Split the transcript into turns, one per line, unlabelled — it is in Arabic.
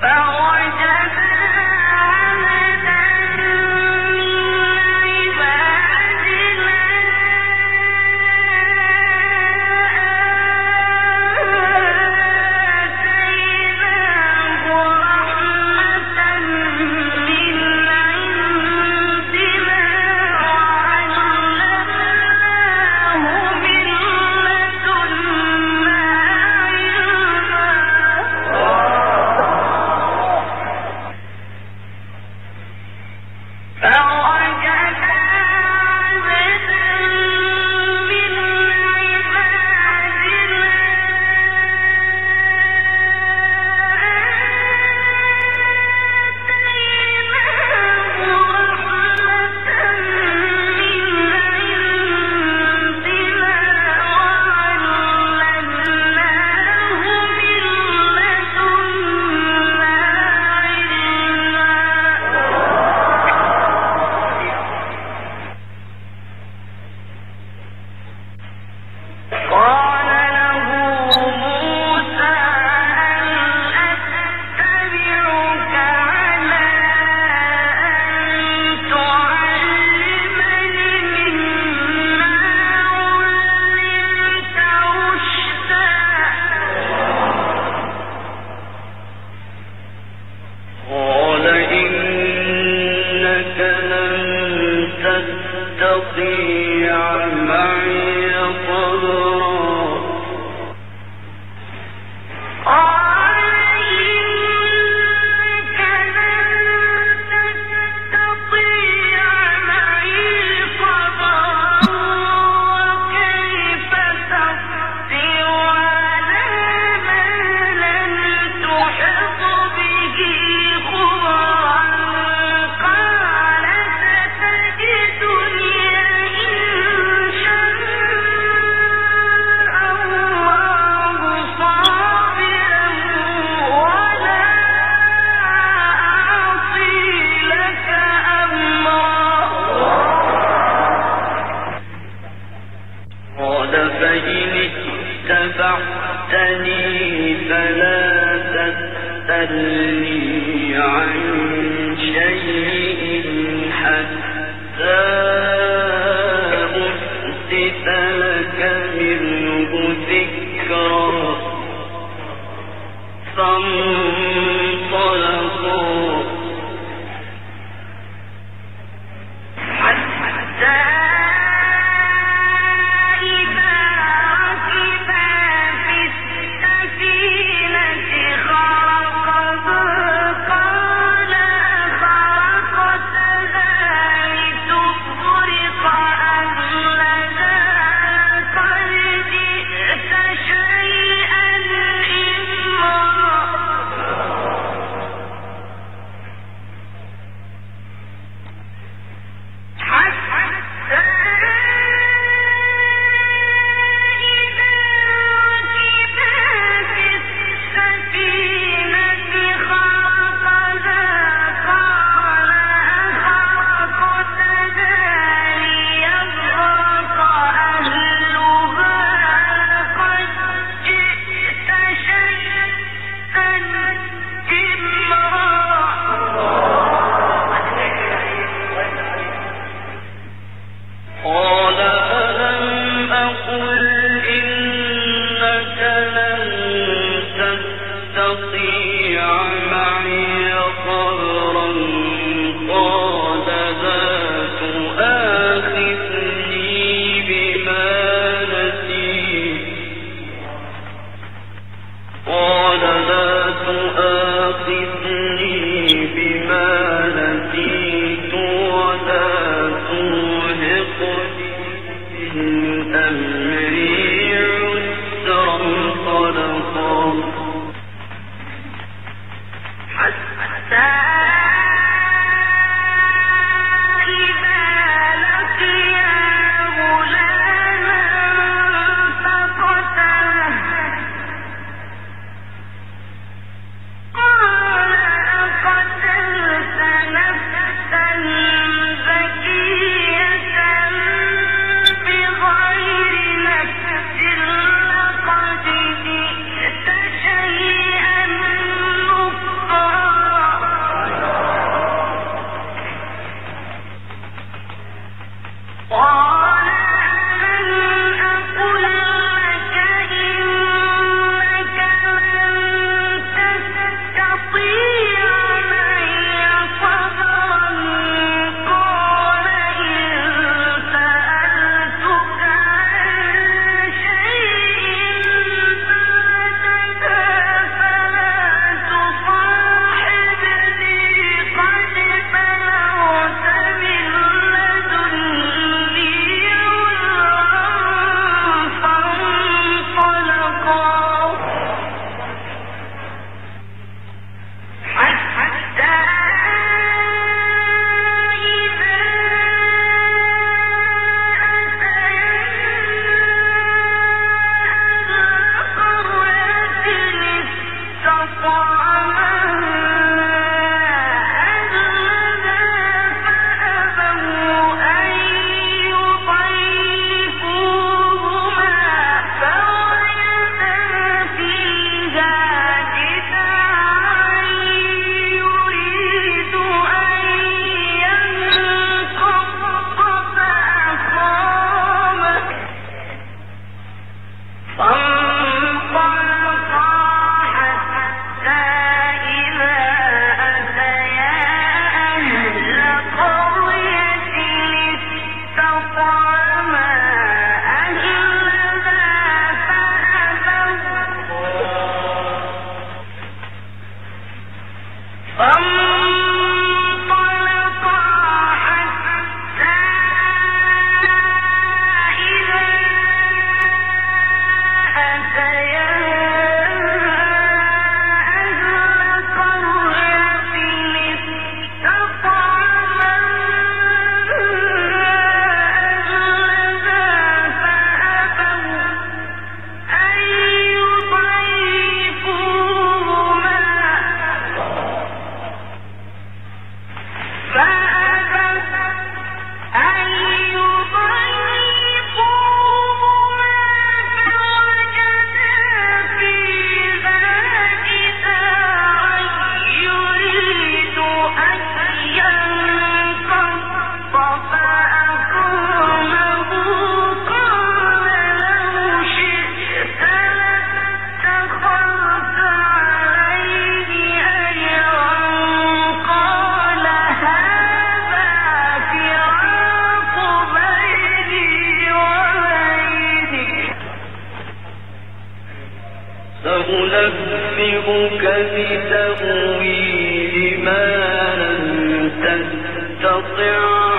Thou الدين فإن اتبعتني فلا تسألني عنه. مستقيم Yeah. أنبئك بتأويل ما لم تستطع.